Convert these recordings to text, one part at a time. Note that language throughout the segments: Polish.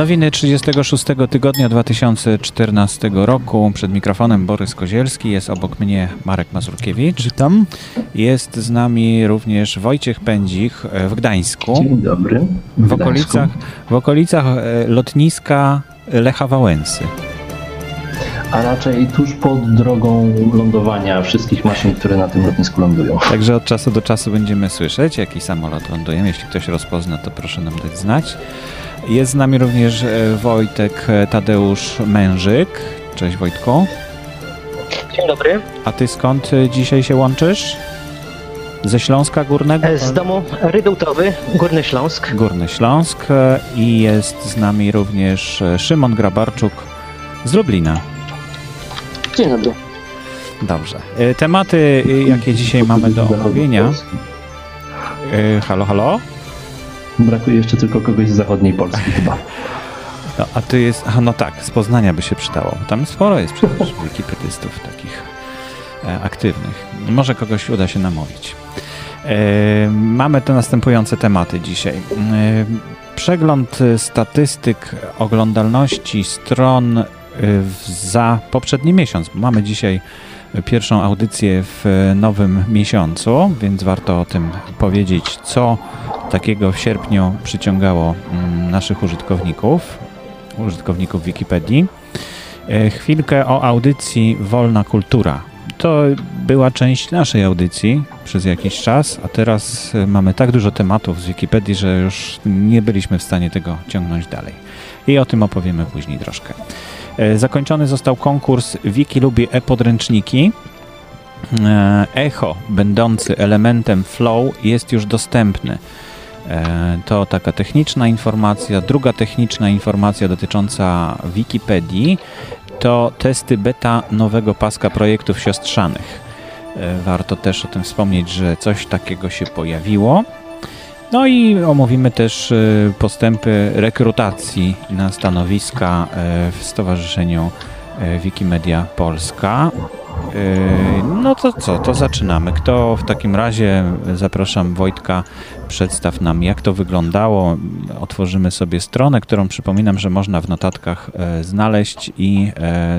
Nowiny 36 tygodnia 2014 roku. Przed mikrofonem Borys Kozielski, jest obok mnie Marek Mazurkiewicz. Witam. Jest z nami również Wojciech Pędzik w Gdańsku. Dzień dobry. W, w okolicach, w okolicach e, lotniska Lecha Wałęsy. A raczej tuż pod drogą lądowania wszystkich maszyn, które na tym lotnisku lądują. Także od czasu do czasu będziemy słyszeć, jaki samolot ląduje. Jeśli ktoś rozpozna, to proszę nam dać znać. Jest z nami również e, Wojtek Tadeusz Mężyk. Cześć Wojtku. Dzień dobry. A ty skąd dzisiaj się łączysz? Ze Śląska Górnego? E, z domu Rybełtowy, Górny Śląsk. Górny Śląsk i jest z nami również Szymon Grabarczuk z Lublina. Dzień dobry. Dobrze. Tematy, jakie dzisiaj mamy do omówienia. Halo, halo? Brakuje jeszcze tylko kogoś z zachodniej Polski chyba. No, a ty jest. A no tak, z Poznania by się przydało. Tam sporo jest przecież wikipedystów takich e, aktywnych. Może kogoś uda się namówić. E, mamy te następujące tematy dzisiaj. E, przegląd statystyk oglądalności stron za poprzedni miesiąc. Mamy dzisiaj pierwszą audycję w nowym miesiącu, więc warto o tym powiedzieć, co takiego w sierpniu przyciągało naszych użytkowników, użytkowników Wikipedii. Chwilkę o audycji Wolna Kultura. To była część naszej audycji przez jakiś czas, a teraz mamy tak dużo tematów z Wikipedii, że już nie byliśmy w stanie tego ciągnąć dalej. I o tym opowiemy później troszkę. Zakończony został konkurs Wiki lubi e-podręczniki. Echo, będący elementem flow, jest już dostępny. To taka techniczna informacja. Druga techniczna informacja dotycząca Wikipedii to testy beta nowego paska projektów siostrzanych. Warto też o tym wspomnieć, że coś takiego się pojawiło. No i omówimy też postępy rekrutacji na stanowiska w Stowarzyszeniu Wikimedia Polska. No to co, to zaczynamy. Kto w takim razie, zapraszam Wojtka, przedstaw nam jak to wyglądało. Otworzymy sobie stronę, którą przypominam, że można w notatkach znaleźć i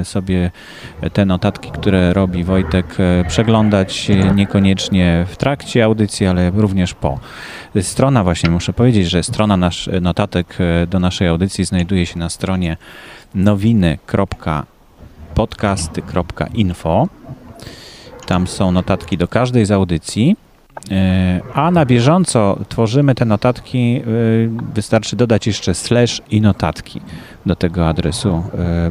sobie te notatki, które robi Wojtek, przeglądać niekoniecznie w trakcie audycji, ale również po. Strona właśnie, muszę powiedzieć, że strona nasz, notatek do naszej audycji znajduje się na stronie nowiny.podcasty.info. Tam są notatki do każdej z audycji. A na bieżąco tworzymy te notatki, wystarczy dodać jeszcze slash i notatki do tego adresu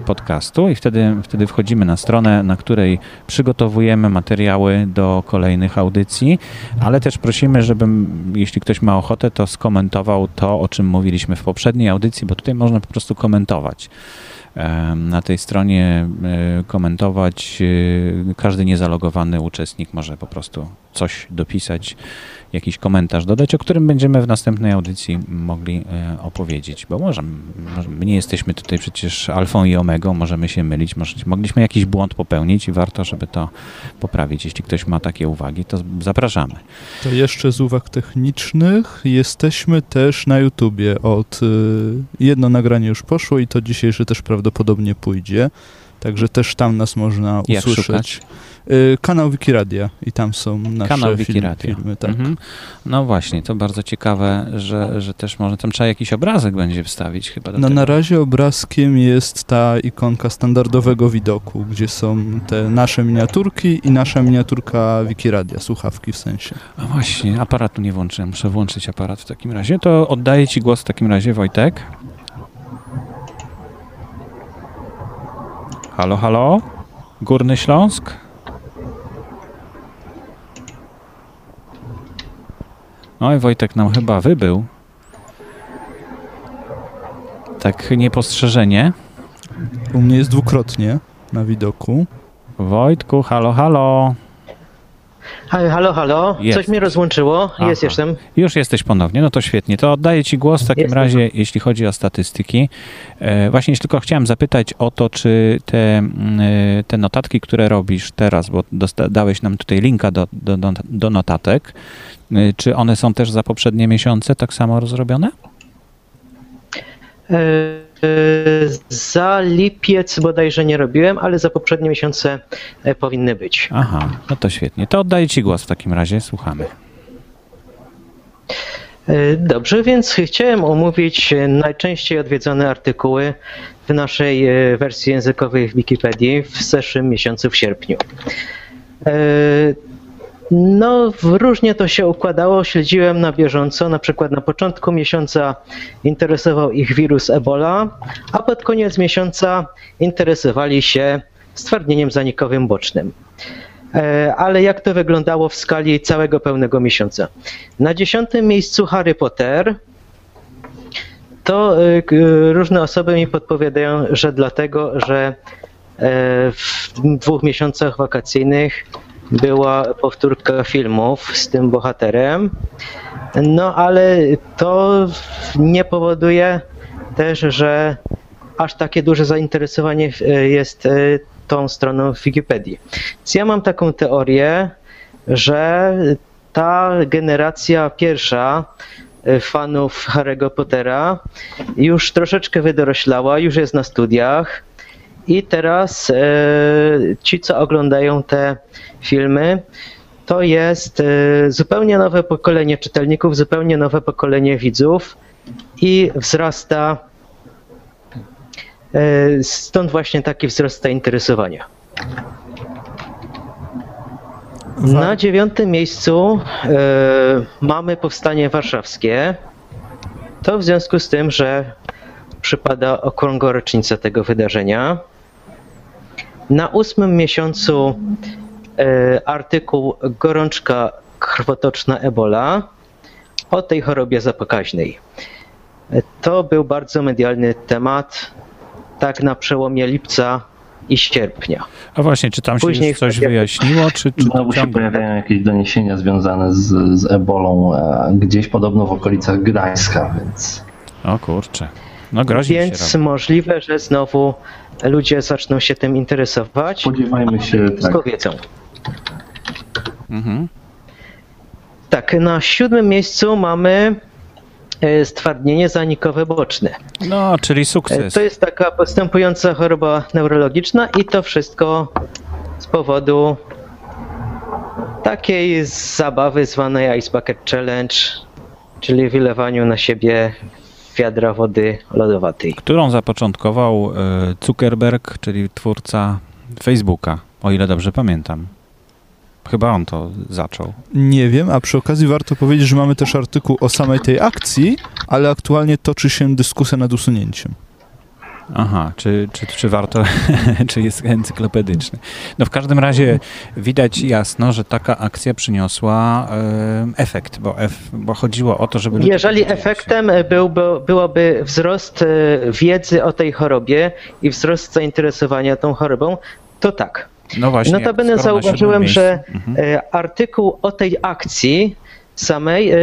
podcastu i wtedy, wtedy wchodzimy na stronę, na której przygotowujemy materiały do kolejnych audycji, ale też prosimy, żeby jeśli ktoś ma ochotę, to skomentował to, o czym mówiliśmy w poprzedniej audycji, bo tutaj można po prostu komentować na tej stronie komentować. Każdy niezalogowany uczestnik może po prostu coś dopisać, jakiś komentarz dodać, o którym będziemy w następnej audycji mogli opowiedzieć, bo może, my nie jesteśmy tutaj przecież alfą i omegą, możemy się mylić, mogliśmy jakiś błąd popełnić i warto, żeby to poprawić. Jeśli ktoś ma takie uwagi, to zapraszamy. To jeszcze z uwag technicznych, jesteśmy też na YouTubie od jedno nagranie już poszło i to dzisiejsze też prawdopodobnie pójdzie. Także też tam nas można Jak usłyszeć. szukać? Kanał Wikiradia i tam są nasze Kanał film, filmy. Tak. Mhm. No właśnie, to bardzo ciekawe, że, że też może tam trzeba jakiś obrazek będzie wstawić chyba No tego. na razie obrazkiem jest ta ikonka standardowego widoku, gdzie są te nasze miniaturki i nasza miniaturka Wikiradia, słuchawki w sensie. A właśnie, aparatu nie włączyłem, muszę włączyć aparat w takim razie. To oddaję Ci głos w takim razie, Wojtek. Halo, halo? Górny Śląsk? Oj, Wojtek nam chyba wybył. Tak niepostrzeżenie. U mnie jest dwukrotnie na widoku. Wojtku, halo, halo. Halo, halo. Jest. Coś mnie rozłączyło. Jest, Aha. jestem. Już jesteś ponownie, no to świetnie. To oddaję Ci głos w takim Jestem. razie, jeśli chodzi o statystyki. E, właśnie tylko chciałem zapytać o to, czy te, mm, e, te notatki, które robisz teraz, bo dałeś nam tutaj linka do, do, do, notatek, e, czy one są też za poprzednie miesiące tak samo rozrobione? Za lipiec bodajże nie robiłem, ale za poprzednie miesiące e, powinny być. Aha, no to świetnie. To oddaję Ci głos w takim razie, słuchamy. E, Dobrze, więc chciałem omówić e, najczęściej odwiedzane artykuły w naszej e, wersji językowej w Wikipedii w zeszłym miesiącu w sierpniu. E, No, różnie to się układało, śledziłem na bieżąco. Na przykład na początku miesiąca interesował ich wirus Ebola, a pod koniec miesiąca interesowali się stwardnieniem zanikowym bocznym. E, Ale jak to wyglądało w skali całego pełnego miesiąca? Na dziesiątym miejscu Harry Potter. To e, k- różne osoby mi podpowiadają, że dlatego, że e, w dwóch miesiącach wakacyjnych była powtórka filmów z tym bohaterem. No ale to nie powoduje też, że aż takie duże zainteresowanie e, jest e, tą stroną w Wikipedii. Więc ja mam taką teorię, że ta generacja pierwsza e, fanów Harry'ego Pottera już troszeczkę wydoroślała, już jest na studiach i teraz ci, co oglądają te filmy, to jest e, zupełnie nowe pokolenie czytelników, zupełnie nowe pokolenie widzów i wzrasta e, stąd właśnie taki wzrost zainteresowania. Na dziewiątym miejscu e, mamy powstanie warszawskie. To w związku z tym, że przypada okrągła rocznica tego wydarzenia. Na ósmym miesiącu artykuł Gorączka krwotoczna Ebola o tej chorobie zapokaźnej. E, To był bardzo medialny temat, tak na przełomie lipca i sierpnia. A właśnie, czy tam się Później już coś w- wyjaśniło, czy, czy Znowu się ciągle? pojawiają jakieś doniesienia związane z, z ebolą e, gdzieś podobno w okolicach Gdańska, więc O kurczę. No się Więc możliwe, że znowu ludzie zaczną się tym interesować. spodziewajmy się tak. Wszystko wiedzą. Mhm. Tak, na siódmym miejscu mamy e, stwardnienie zanikowe boczne. No, czyli E, sukces. To jest taka postępująca choroba neurologiczna i to wszystko z powodu takiej zabawy zwanej Ice Bucket Challenge, czyli wylewaniu na siebie wiadra wody lodowatej. Którą zapoczątkował e, Zuckerberg, czyli twórca Facebooka, o ile dobrze pamiętam. Chyba on to zaczął. Nie wiem, a przy okazji warto powiedzieć, że mamy też artykuł o samej tej akcji, ale aktualnie toczy się dyskusja nad usunięciem. Aha, czy, czy, czy warto, czy jest encyklopedyczny. No w każdym razie widać jasno, że taka akcja przyniosła e, efekt, bo, ef, bo chodziło o to, żeby... Jeżeli efektem byłby, byłoby wzrost e, wiedzy o tej chorobie i wzrost zainteresowania tą chorobą, to tak. No właśnie. Notabene zauważyłem, że Mhm. e, artykuł o tej akcji samej e,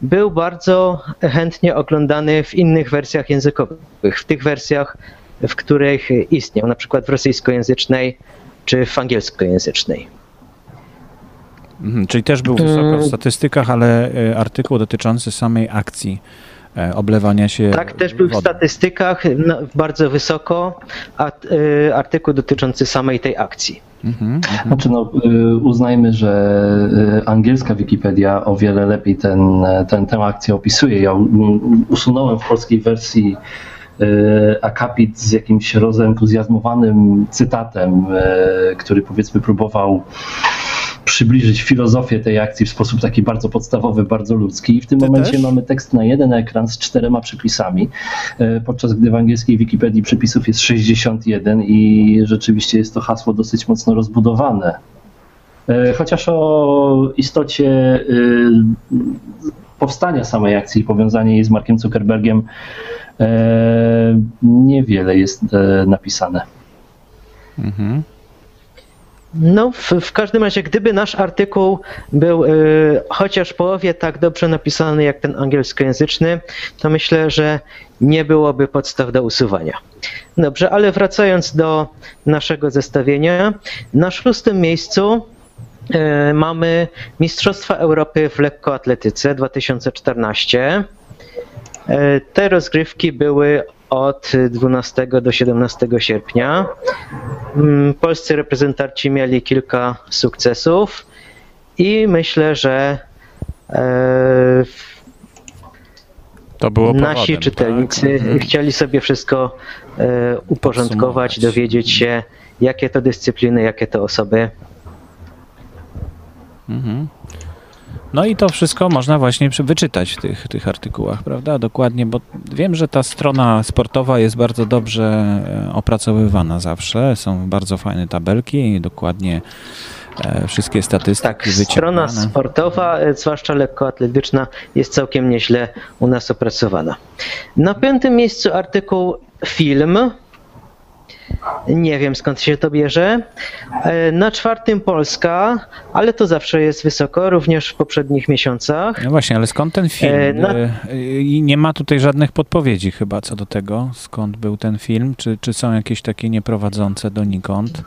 był bardzo chętnie oglądany w innych wersjach językowych, w tych wersjach, w których istniał, na przykład w rosyjskojęzycznej czy w angielskojęzycznej. Mhm, czyli też był wysoko w statystykach, ale e, artykuł dotyczący samej akcji oblewania się Tak, też był w wodą. statystykach no, bardzo wysoko, a e, artykuł dotyczący samej tej akcji. Mhm, mhm. Znaczy no, y, uznajmy, że y, angielska Wikipedia o wiele lepiej ten, ten, tę akcję opisuje. Ja usunąłem w polskiej wersji y, akapit z jakimś rozentuzjazmowanym cytatem, który powiedzmy próbował przybliżyć filozofię tej akcji w sposób taki bardzo podstawowy, bardzo ludzki. I w tym Ty momencie też? mamy tekst na jeden ekran z czterema przypisami, e, podczas gdy w angielskiej Wikipedii przypisów jest 61 i rzeczywiście jest to hasło dosyć mocno rozbudowane. E, Chociaż o istocie y, powstania samej akcji i powiązanie jej z Markiem Zuckerbergiem e, niewiele jest e, napisane. Mhm. No, w, w każdym razie, gdyby nasz artykuł był y, chociaż połowie tak dobrze napisany jak ten angielskojęzyczny, to myślę, że nie byłoby podstaw do usuwania. Dobrze, ale wracając do naszego zestawienia, na szóstym miejscu y, mamy Mistrzostwa Europy w lekkoatletyce 2014. E, te rozgrywki były od 12 do 17 sierpnia. Mm, polscy reprezentanci mieli kilka sukcesów i myślę, że e, To było nasi powodem, czytelnicy tak? Chcieli sobie wszystko e, uporządkować, dowiedzieć się, jakie to dyscypliny, jakie to osoby. Mhm. No i to wszystko można właśnie wyczytać w tych, tych artykułach, prawda? Dokładnie, bo wiem, że ta strona sportowa jest bardzo dobrze e, opracowywana zawsze. Są bardzo fajne tabelki i dokładnie e, wszystkie statystyki Tak, strona wyciągane. sportowa, e, zwłaszcza lekkoatletyczna, jest całkiem nieźle u nas opracowana. Na piątym miejscu artykuł film. Nie wiem skąd się to bierze. E, Na czwartym Polska, ale to zawsze jest wysoko, również w poprzednich miesiącach. No właśnie, ale skąd ten film? E, na- E, I nie ma tutaj żadnych podpowiedzi chyba co do tego, skąd był ten film, czy, czy są jakieś takie nieprowadzące donikąd?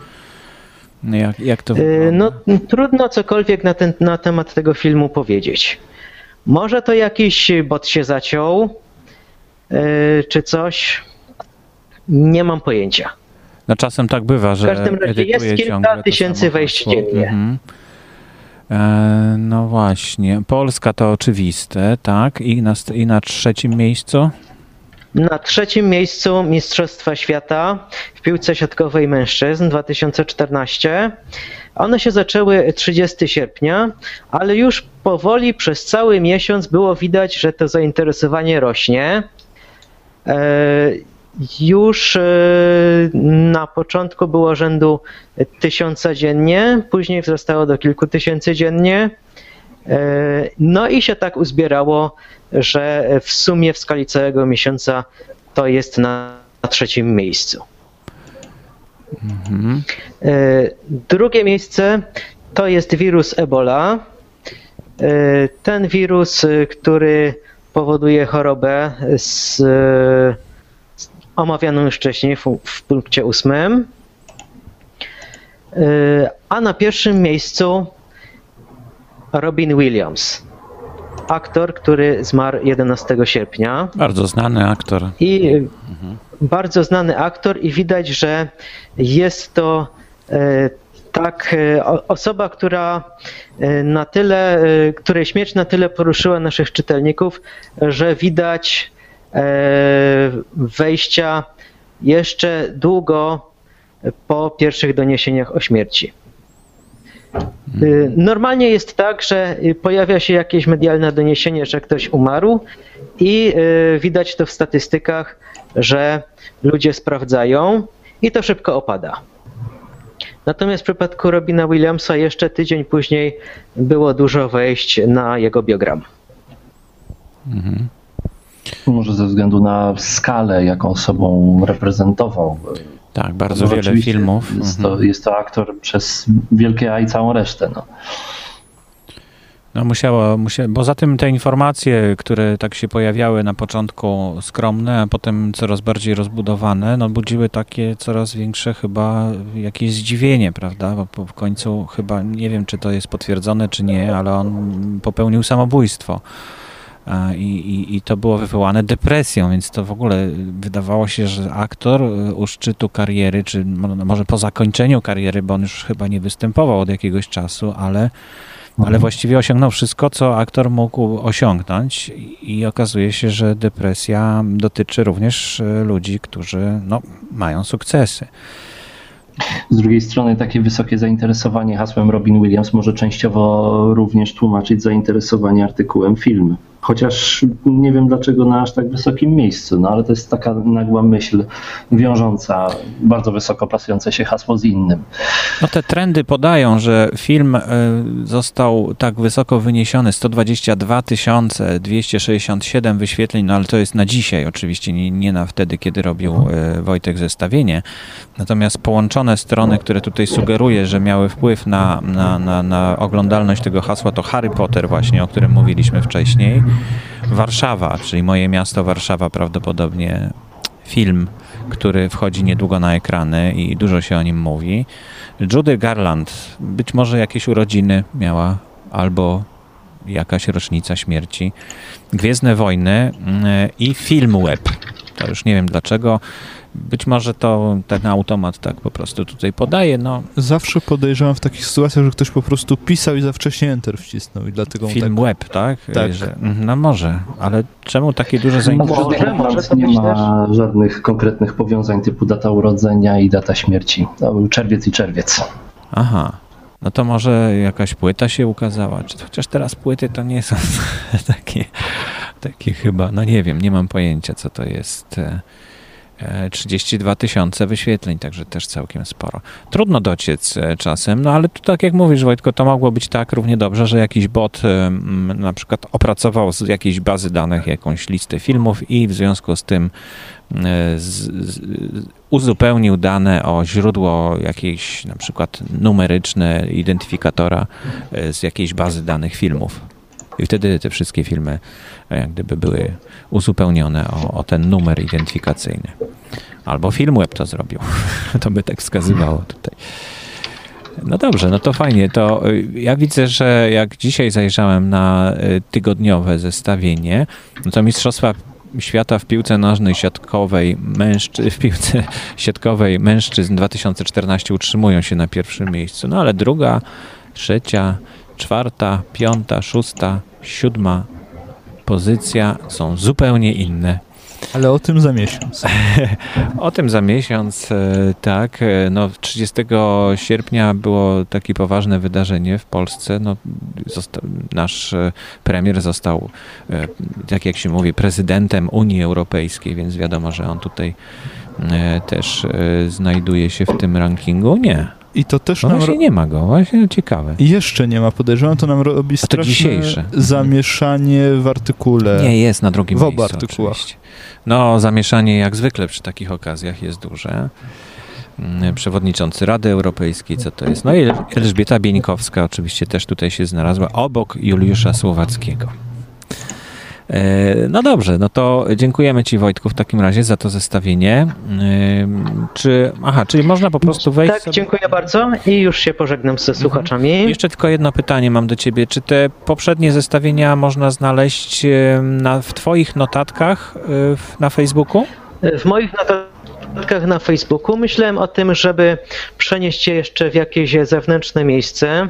Jak, jak to wygląda? No, trudno cokolwiek na, ten, na temat tego filmu powiedzieć. Może to jakiś bot się zaciął, czy coś. Nie mam pojęcia. No czasem tak bywa, że W każdym razie jest kilka tysięcy wejść dziennie. Mhm. E, no właśnie, Polska to oczywiste, tak? I na, I na trzecim miejscu? Na trzecim miejscu Mistrzostwa Świata w piłce siatkowej mężczyzn 2014. One się zaczęły 30 sierpnia, ale już powoli przez cały miesiąc było widać, że to zainteresowanie rośnie. Już e, na początku było rzędu tysiąca dziennie, później wzrastało do kilku tysięcy dziennie. E, No i się tak uzbierało, że w sumie w skali całego miesiąca to jest na trzecim miejscu. Mhm. E, Drugie miejsce to jest wirus Ebola. Ten wirus, który powoduje chorobę z omawianą już wcześniej w, w punkcie ósmym. E, A na pierwszym miejscu Robin Williams, aktor, który zmarł 11 sierpnia. Bardzo znany aktor. I bardzo znany aktor, i widać, że jest to e, tak o- osoba, która na tyle, której śmierć na tyle poruszyła naszych czytelników, że widać wejścia jeszcze długo po pierwszych doniesieniach o śmierci. Y, Normalnie jest tak, że pojawia się jakieś medialne doniesienie, że ktoś umarł i y, widać to w statystykach, że ludzie sprawdzają i to szybko opada. Natomiast w przypadku Robina Williamsa jeszcze tydzień później było dużo wejść na jego biogram. Mhm. Może ze względu na skalę, jaką sobą reprezentował. Tak, bardzo No, wiele filmów. Jest Mhm. to, jest to aktor przez wielkie A i całą resztę. No. No musiało, musia, bo za tym te informacje, które tak się pojawiały na początku skromne, a potem coraz bardziej rozbudowane, no budziły takie coraz większe chyba jakieś zdziwienie, prawda? Bo w końcu chyba, nie wiem czy to jest potwierdzone czy nie, ale on popełnił samobójstwo. I, i, I to było wywołane depresją, więc to w ogóle wydawało się, że aktor y, u szczytu kariery, czy mo- może po zakończeniu kariery, bo on już chyba nie występował od jakiegoś czasu, ale ale właściwie osiągnął wszystko, co aktor mógł osiągnąć i okazuje się, że depresja dotyczy również e, ludzi, którzy no, mają sukcesy. Z drugiej strony takie wysokie zainteresowanie hasłem Robin Williams może częściowo również tłumaczyć zainteresowanie artykułem film. Chociaż nie wiem dlaczego na aż tak wysokim miejscu, no ale to jest taka nagła myśl wiążąca bardzo wysoko pasujące się hasło z innym. No te trendy podają, że film e, został tak wysoko wyniesiony, 122 267 wyświetleń, no ale to jest na dzisiaj oczywiście, nie, nie na wtedy, kiedy robił e, Wojtek zestawienie. Natomiast połączone strony, które tutaj sugeruje, że miały wpływ na, na, na, na oglądalność tego hasła, to Harry Potter właśnie, o którym mówiliśmy wcześniej, Warszawa, czyli moje miasto Warszawa prawdopodobnie film, który wchodzi niedługo na ekrany i dużo się o nim mówi. Judy Garland, być może jakieś urodziny miała albo jakaś rocznica śmierci. Gwiezdne Wojny mm, i Film Web. To już nie wiem dlaczego. Być może to ten automat tak po prostu tutaj podaje, no. Zawsze podejrzewam w takich sytuacjach, że ktoś po prostu pisał i za wcześnie Enter wcisnął i dlatego Film tak... web, tak? Tak. Że, no może, ale czemu takie duże No, zainteresowanie? Może, może to nie ma żadnych konkretnych powiązań typu data urodzenia i data śmierci. To był czerwiec i czerwiec. Aha. No to może jakaś płyta się ukazała, czy chociaż teraz płyty to nie są takie, takie chyba, no nie wiem, nie mam pojęcia co to jest. E, e, 32 tysiące wyświetleń, także też całkiem sporo. Trudno dociec e, czasem, no ale tu tak jak mówisz Wojtko, to mogło być tak równie dobrze, że jakiś bot e, na przykład opracował z jakiejś bazy danych jakąś listę filmów i w związku z tym z, z, uzupełnił dane o źródło jakiejś na przykład numeryczne identyfikatora z jakiejś bazy danych filmów. I wtedy te wszystkie filmy jak gdyby były uzupełnione o, o ten numer identyfikacyjny. Albo Filmweb to zrobił. To by tak wskazywało tutaj. No dobrze, no to fajnie. To y, ja widzę, że jak dzisiaj zajrzałem na y, tygodniowe zestawienie, no to Mistrzostwa Świata w piłce nożnej siatkowej mężczy, w piłce siatkowej mężczyzn 2014 utrzymują się na pierwszym miejscu. No ale druga, trzecia, czwarta, piąta, szósta, siódma pozycja są zupełnie inne. Ale o tym za miesiąc. O tym za miesiąc, e, tak. E, No, 30 sierpnia było takie poważne wydarzenie w Polsce. No, nasz e, premier został, tak jak się mówi, prezydentem Unii Europejskiej, więc wiadomo, że on tutaj też znajduje się w tym rankingu. Nie, I to też no nam właśnie nie ma go. Właśnie ciekawe. Jeszcze nie ma, podejrzewam, to nam robi to straszne dzisiejsze. zamieszanie w artykule. Nie, jest na drugim W miejscu artykułach. oczywiście. No, zamieszanie jak zwykle przy takich okazjach jest duże. Mm, Przewodniczący Rady Europejskiej, co to jest? No i Elżbieta Bieńkowska oczywiście też tutaj się znalazła, obok Juliusza Słowackiego. E, No dobrze, no to dziękujemy Ci Wojtku w takim razie za to zestawienie. Ym, Czy, aha, czyli można po prostu wejść Tak, sobie... dziękuję bardzo i już się pożegnam ze słuchaczami. Jeszcze tylko jedno pytanie mam do Ciebie. Czy te poprzednie zestawienia można znaleźć ym, na, w Twoich notatkach na Facebooku? W moich notatkach na Facebooku myślałem o tym, żeby przenieść je jeszcze w jakieś zewnętrzne miejsce,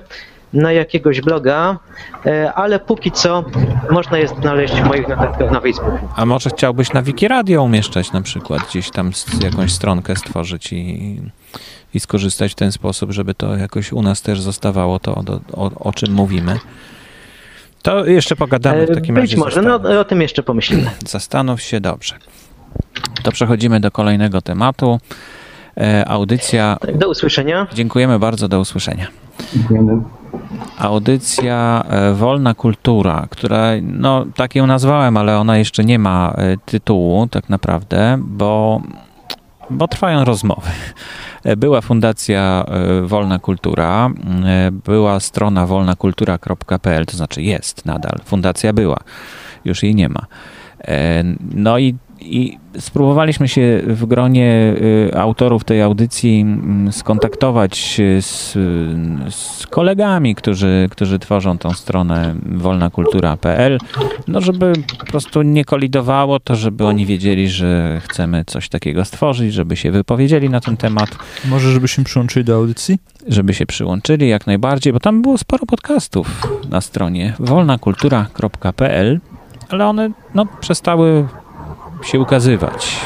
na jakiegoś bloga, e, ale póki co można je znaleźć w moich notatkach na Facebooku. A może chciałbyś na Wikiradio umieszczać na przykład, gdzieś tam z, jakąś stronkę stworzyć i, i skorzystać w ten sposób, żeby to jakoś u nas też zostawało to, do, o, o czym mówimy. To jeszcze pogadamy w E, takim Być razie. może, zastanów- no o tym jeszcze pomyślimy. Zastanów się dobrze. To przechodzimy do kolejnego tematu. E, audycja. Tak, do usłyszenia. Dziękujemy bardzo, do usłyszenia. Dziękujemy. Audycja e, Wolna Kultura, która, no tak ją nazwałem, ale ona jeszcze nie ma e, tytułu tak naprawdę, bo, bo trwają rozmowy. E, Była Fundacja Wolna Kultura, była strona wolnakultura.pl, to znaczy jest nadal, fundacja była, już jej nie ma. No i, i spróbowaliśmy się w gronie y, autorów tej audycji mm, skontaktować z, z kolegami, którzy, którzy tworzą tą stronę wolnakultura.pl, no żeby po prostu nie kolidowało to, żeby oni wiedzieli, że chcemy coś takiego stworzyć, żeby się wypowiedzieli na ten temat, Może żebyśmy przyłączyli do audycji? żeby się przyłączyli jak najbardziej, bo tam było sporo podcastów na stronie wolnakultura.pl, ale one no, przestały się ukazywać.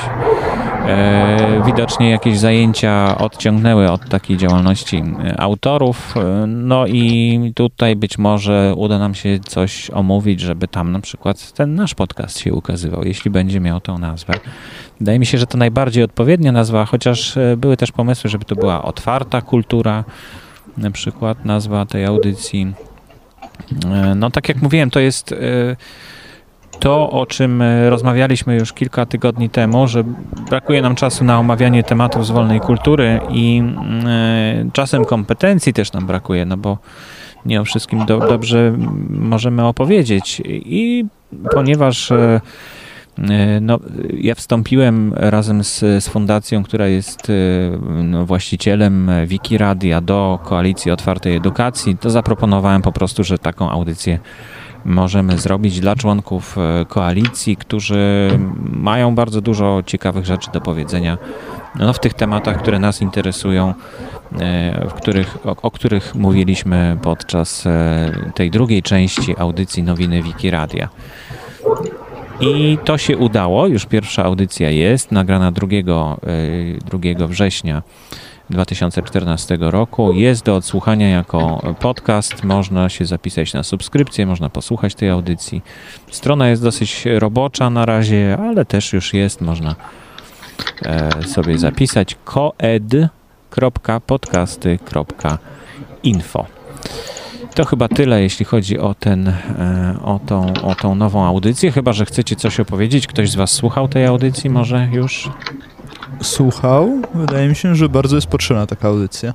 E, widocznie jakieś zajęcia odciągnęły od takiej działalności e, autorów, e, no i tutaj być może uda nam się coś omówić, żeby tam na przykład ten nasz podcast się ukazywał, jeśli będzie miał tą nazwę. Wydaje mi się, że to najbardziej odpowiednia nazwa, chociaż e, były też pomysły, żeby to była otwarta kultura, na przykład nazwa tej audycji. No tak jak mówiłem, to jest to, o czym e, rozmawialiśmy już kilka tygodni temu, że brakuje nam czasu na omawianie tematów z wolnej kultury i mm, e, czasem kompetencji też nam brakuje, no bo nie o wszystkim do, dobrze możemy opowiedzieć. I ponieważ e, no, ja wstąpiłem razem z, z fundacją, która jest no, właścicielem Wikiradia do Koalicji Otwartej Edukacji, to zaproponowałem po prostu, że taką audycję możemy zrobić dla członków e, koalicji, którzy mają bardzo dużo ciekawych rzeczy do powiedzenia no, w tych tematach, które nas interesują, e, w których, o, o których mówiliśmy podczas e, tej drugiej części audycji Nowiny Wiki Radia. I to się udało, już pierwsza audycja jest, nagrana 2, 2 września 2014 roku. Jest do odsłuchania jako podcast. Można się zapisać na subskrypcję, można posłuchać tej audycji. Strona jest dosyć robocza na razie, ale też już jest. Można e, sobie zapisać koed.podcasty.info. To chyba tyle, jeśli chodzi o, ten, e, o, tą, o tą nową audycję. Chyba, że chcecie coś opowiedzieć. Ktoś z Was słuchał tej audycji może już? Słuchał. Wydaje mi się, że bardzo jest potrzebna taka audycja.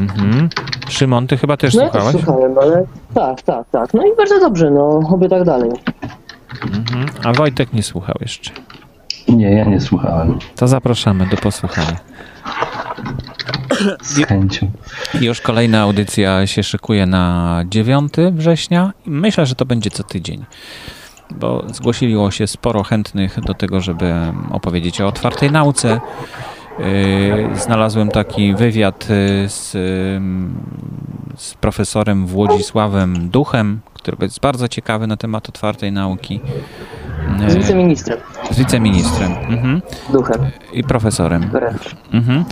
Mhm. Szymon, ty chyba też no słuchałeś? Ja też słuchałem, ale tak, tak, tak. No i bardzo dobrze, no, oby tak dalej. Mhm. A Wojtek nie słuchał jeszcze. Nie, ja nie słuchałem. To zapraszamy do posłuchania. Z chęcią. Już kolejna audycja się szykuje na 9 września. Myślę, że to będzie co tydzień bo zgłosiło się sporo chętnych do tego, żeby opowiedzieć o otwartej nauce. Yy, znalazłem taki wywiad yy, z, z profesorem Włodzisławem Duchem, który jest bardzo ciekawy na temat otwartej nauki. Z wiceministrem. Z wiceministrem. Mhm. Duchem. I profesorem. Wręcz. Mhm.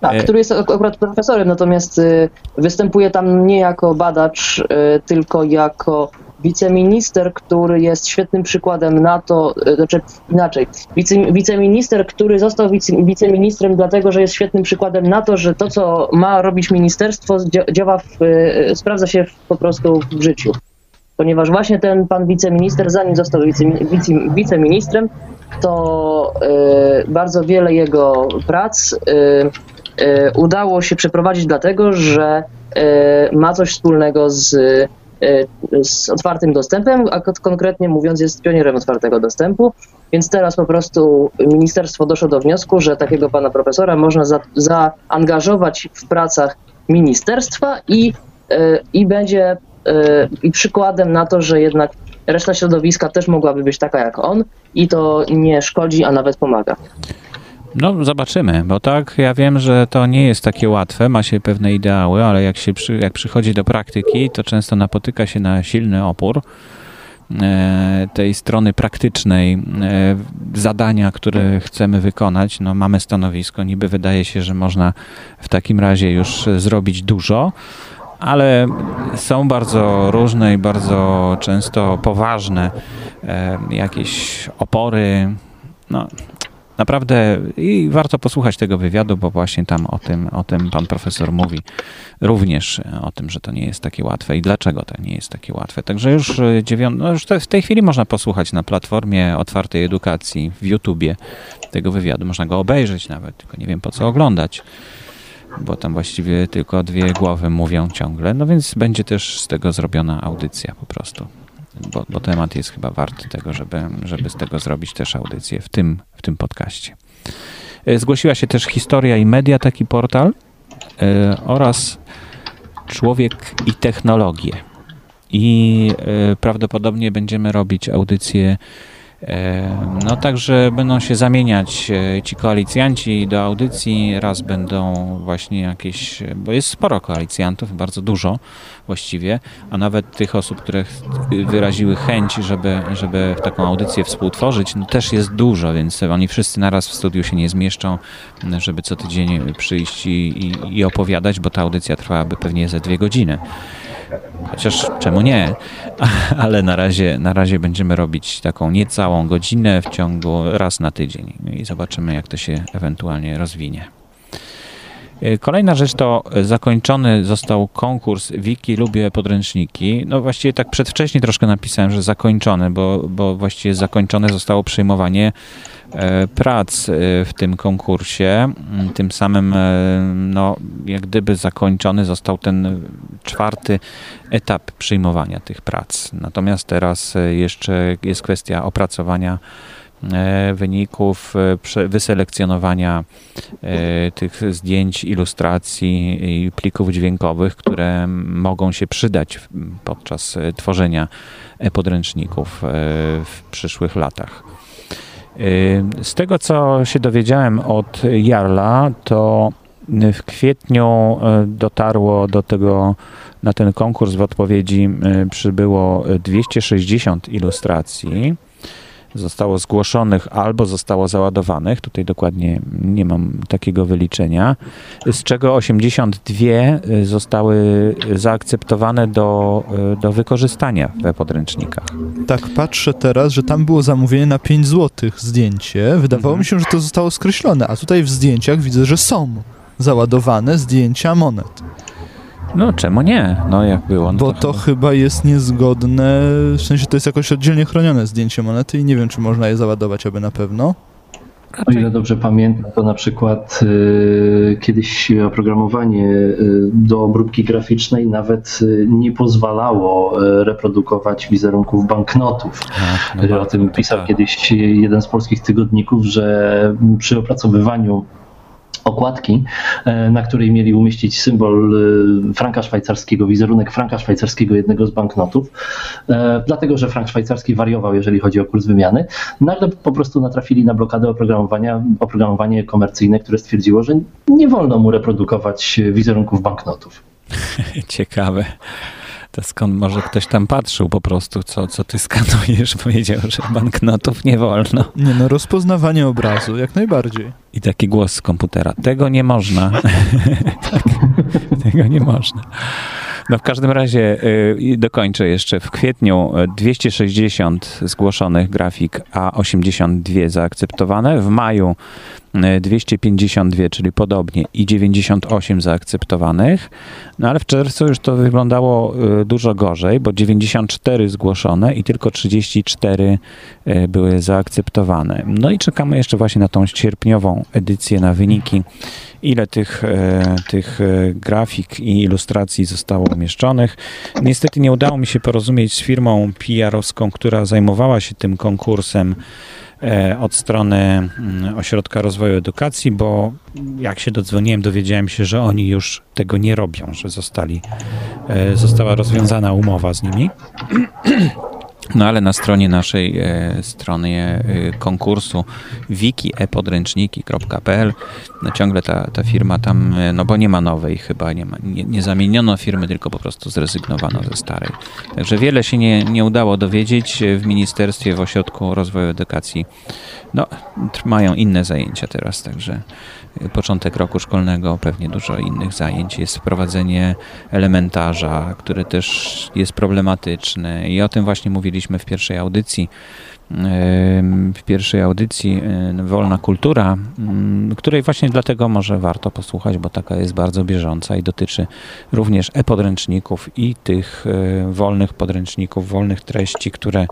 Tak, który jest akurat profesorem, natomiast występuje tam nie jako badacz, tylko jako wiceminister, który jest świetnym przykładem na to, e, znaczy inaczej, wice, wiceminister, który został wice, wiceministrem dlatego, że jest świetnym przykładem na to, że to, co ma robić ministerstwo, działa, w, e, sprawdza się po prostu w życiu. Ponieważ właśnie ten pan wiceminister, zanim został wice, wice, wiceministrem, to y, bardzo wiele jego prac y, y, udało się przeprowadzić dlatego, że ma coś wspólnego z z otwartym dostępem, a konkretnie mówiąc jest pionierem otwartego dostępu, więc teraz po prostu ministerstwo doszło do wniosku, że takiego pana profesora można za, zaangażować w pracach ministerstwa i, e, i będzie e, i przykładem na to, że jednak reszta środowiska też mogłaby być taka jak on i to nie szkodzi, a nawet pomaga. No, zobaczymy, bo tak, ja wiem, że to nie jest takie łatwe, ma się pewne ideały, ale jak się przy, jak przychodzi do praktyki, to często napotyka się na silny opór e, tej strony praktycznej e, zadania, które chcemy wykonać. No, mamy stanowisko, niby wydaje się, że można w takim razie już zrobić dużo, ale są bardzo różne i bardzo często poważne e, jakieś opory. No, Naprawdę i warto posłuchać tego wywiadu, bo właśnie tam o tym, o tym pan profesor mówi również o tym, że to nie jest takie łatwe i dlaczego to nie jest takie łatwe. Także już, e, dziewią... no już w tej chwili można posłuchać na platformie otwartej edukacji w YouTubie tego wywiadu. Można go obejrzeć nawet, tylko nie wiem po co oglądać bo tam właściwie tylko dwie głowy mówią ciągle, no więc będzie też z tego zrobiona audycja po prostu bo, bo temat jest chyba wart tego, żeby, żeby z tego zrobić też audycję w tym, w tym podcaście. E, zgłosiła się też Historia i Media, taki portal e, oraz Człowiek i Technologie. I e, prawdopodobnie będziemy robić audycję no także będą się zamieniać ci koalicjanci do audycji, raz będą właśnie jakieś, bo jest sporo koalicjantów, bardzo dużo właściwie, a nawet tych osób, które wyraziły chęć, żeby, żeby taką audycję współtworzyć, no też jest dużo, więc oni wszyscy naraz w studiu się nie zmieszczą, żeby co tydzień przyjść i, i, i opowiadać, bo ta audycja trwałaby pewnie ze dwie godziny. Chociaż czemu nie? Ale na razie, na razie będziemy robić taką niecałą godzinę w ciągu raz na tydzień i zobaczymy, jak to się ewentualnie rozwinie. E, kolejna rzecz to zakończony został konkurs Wiki Lubię Podręczniki. No właściwie tak przedwcześnie troszkę napisałem, że zakończony, bo, bo właściwie zakończone zostało przyjmowanie E, prac e, w tym konkursie. Tym samym, no, jak gdyby zakończony został ten czwarty etap przyjmowania tych prac. Natomiast teraz jeszcze jest kwestia opracowania wyników e, wyselekcjonowania tych zdjęć, ilustracji i plików dźwiękowych, które mogą się przydać podczas tworzenia podręczników w przyszłych latach. Z tego, co się dowiedziałem od Jarla, to w kwietniu dotarło do tego na ten konkurs w odpowiedzi przybyło 260 ilustracji. Zostało zgłoszonych albo zostało załadowanych, tutaj dokładnie nie mam takiego wyliczenia, z czego 82 y, zostały zaakceptowane do, y, do wykorzystania we podręcznikach. Tak, patrzę teraz, że tam było zamówienie na 5 zł zdjęcie. Wydawało mhm. mi się, że to zostało skreślone, a tutaj w zdjęciach widzę, że są załadowane zdjęcia monet. No czemu nie? No jak było. No Bo to, to chyba... chyba... jest niezgodne, w sensie to jest jakoś oddzielnie chronione zdjęcie monety i nie wiem, czy można je załadować, aby na pewno. O ile dobrze pamiętam, to na przykład y, kiedyś oprogramowanie y, do obróbki graficznej nawet y, nie pozwalało y, reprodukować wizerunków banknotów. Tak, no o tym pisał tak. kiedyś jeden z polskich tygodników, że przy opracowywaniu okładki, e, na której mieli umieścić symbol e, franka szwajcarskiego, wizerunek franka szwajcarskiego, jednego z banknotów, e, dlatego że frank szwajcarski wariował, jeżeli chodzi o kurs wymiany. Nagle po prostu natrafili na blokadę oprogramowania, oprogramowanie komercyjne, które stwierdziło, że nie wolno mu reprodukować wizerunków banknotów. Ciekawe. To skąd może ktoś tam patrzył po prostu, co, co ty skanujesz, powiedział, że banknotów nie wolno. Nie no, rozpoznawanie obrazu, jak najbardziej. I taki głos z komputera. Tego nie można. tak, tego nie można. No w każdym razie yy, dokończę jeszcze. W kwietniu 260 zgłoszonych grafik, a 82 zaakceptowane. W maju 252, czyli podobnie, i 98 zaakceptowanych. No ale w czerwcu już to wyglądało y, dużo gorzej, bo 94 zgłoszone i tylko 34 y, były zaakceptowane. No i czekamy jeszcze właśnie na tą sierpniową edycję, na wyniki, ile tych, e, tych e, grafik i ilustracji zostało umieszczonych. Niestety nie udało mi się porozumieć z firmą PR-owską, która zajmowała się tym konkursem E, od strony mm, Ośrodka Rozwoju Edukacji, bo jak się dodzwoniłem, dowiedziałem się, że oni już tego nie robią, że zostali, e, została rozwiązana umowa z nimi. No ale na stronie naszej e, e, konkursu wiki.epodręczniki.pl no ciągle ta, ta firma tam, e, no bo nie ma nowej chyba, nie, ma, nie, nie zamieniono firmy, tylko po prostu zrezygnowano ze starej. Także wiele się nie, nie udało dowiedzieć w Ministerstwie, w Ośrodku Rozwoju Edukacji. No, mają inne zajęcia teraz, także początek roku szkolnego, pewnie dużo innych zajęć. Jest wprowadzenie elementarza, który też jest problematyczny i o tym właśnie mówiliśmy w pierwszej audycji w pierwszej audycji Wolna Kultura, której właśnie dlatego może warto posłuchać, bo taka jest bardzo bieżąca i dotyczy również e-podręczników i tych wolnych podręczników, wolnych treści, które,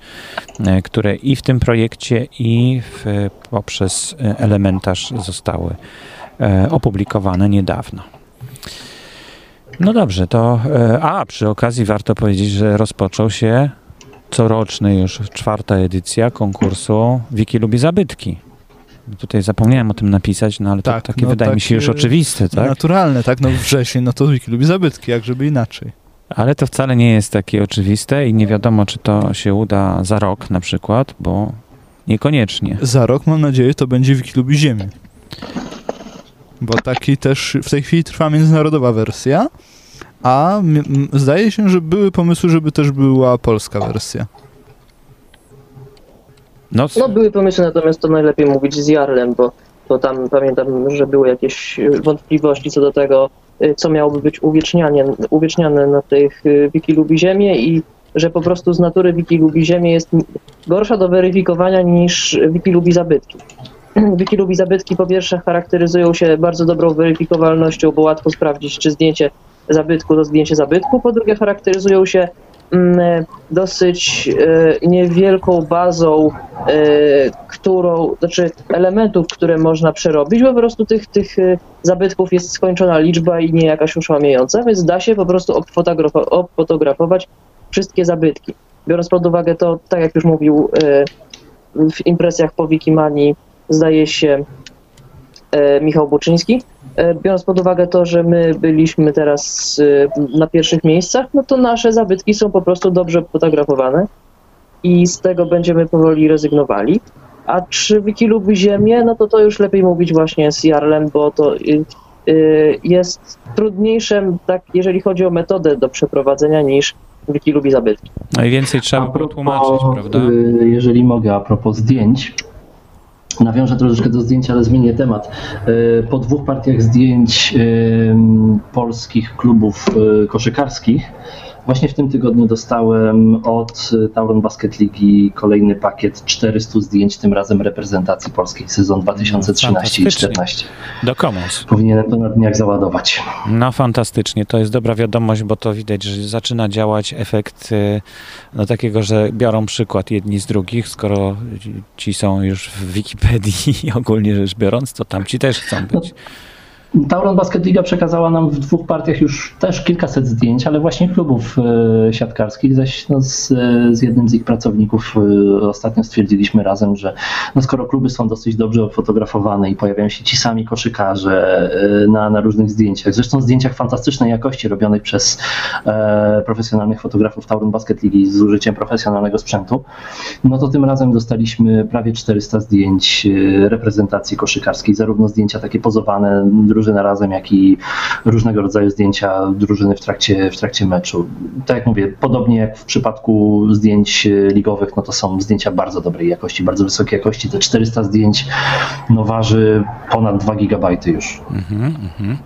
które i w tym projekcie i w, poprzez elementarz zostały e, opublikowane niedawno. No dobrze, to e, a przy okazji warto powiedzieć, że rozpoczął się coroczny już czwarta edycja konkursu Wiki lubi zabytki. Tutaj zapomniałem o tym napisać, no ale tak, to takie no wydaje mi się już oczywiste, tak? Naturalne, tak? No wrzesień, no to Wiki lubi zabytki, jak żeby inaczej. Ale to wcale nie jest takie oczywiste i nie wiadomo, czy to się uda za rok na przykład, bo niekoniecznie. Za rok, mam nadzieję, to będzie Wiki lubi ziemię. Bo taki też w tej chwili trwa międzynarodowa wersja, a zdaje się, że były pomysły, żeby też była polska wersja. No, no były pomysły, natomiast to najlepiej mówić z Jarlem, bo to tam pamiętam, że były jakieś wątpliwości co do tego, y, co miałoby być uwieczniane, uwieczniane na tych y, Wiki Lubi Ziemię i że po prostu z natury Wiki Lubi Ziemię jest gorsza do weryfikowania niż Wiki Lubi Zabytki. Wiki Lubi Zabytki po pierwsze charakteryzują się bardzo dobrą weryfikowalnością, bo łatwo sprawdzić, czy zdjęcie zabytku to zdjęcie zabytku. Po drugie, charakteryzują się mm, dosyć e, niewielką bazą, e, którą, znaczy elementów, które można przerobić. Po prostu tych, tych e, zabytków jest skończona liczba i nie jakaś uszłamiająca, więc da się po prostu obfotografować wszystkie zabytki. Biorąc pod uwagę to, tak jak już mówił w impresjach po Wikimanii zdaje się Michał Buczyński. E, Biorąc pod uwagę to, że my byliśmy teraz e, na pierwszych miejscach, no to nasze zabytki są po prostu dobrze fotografowane i z tego będziemy powoli rezygnowali. A czy Wiki lubi Ziemię, no to to już lepiej mówić właśnie z Jarlem, bo to y, jest trudniejsze, tak, jeżeli chodzi o metodę do przeprowadzenia, niż Wiki lubi zabytki. Najwięcej trzeba było tłumaczyć, prawda? jeżeli mogę, a propos zdjęć, nawiążę troszeczkę do zdjęcia, ale zmienię temat. Y, Po dwóch partiach zdjęć polskich klubów y, koszykarskich Właśnie w tym tygodniu dostałem od Tauron Basket Ligi kolejny pakiet 400 zdjęć, tym razem reprezentacji polskiej sezon 2013 i 2014. Do Commons. Powinienem to na dniach załadować. No fantastycznie, to jest dobra wiadomość, bo to widać, że zaczyna działać efekt y, no, takiego, że biorą przykład jedni z drugich, skoro ci są już w Wikipedii ogólnie rzecz biorąc, to tamci też chcą być. Tauron Basket Liga przekazała nam w dwóch partiach już też kilkaset zdjęć, ale właśnie klubów e, siatkarskich, zaś no z, e, z jednym z ich pracowników e, ostatnio stwierdziliśmy razem, że no skoro kluby są dosyć dobrze ofotografowane i pojawiają się ci sami koszykarze na, na różnych zdjęciach, zresztą zdjęciach fantastycznej jakości robionych przez e, profesjonalnych fotografów Tauron Basket Ligi z użyciem profesjonalnego sprzętu, no to tym razem dostaliśmy prawie 400 zdjęć reprezentacji koszykarskiej, zarówno zdjęcia takie pozowane, drużyny razem, jak i różnego rodzaju zdjęcia drużyny w trakcie, w trakcie meczu. Tak jak mówię, podobnie jak w przypadku zdjęć ligowych, no to są zdjęcia bardzo dobrej jakości, bardzo wysokiej jakości. Te 400 zdjęć no, waży ponad 2 gigabajty już. Mhm, mhm.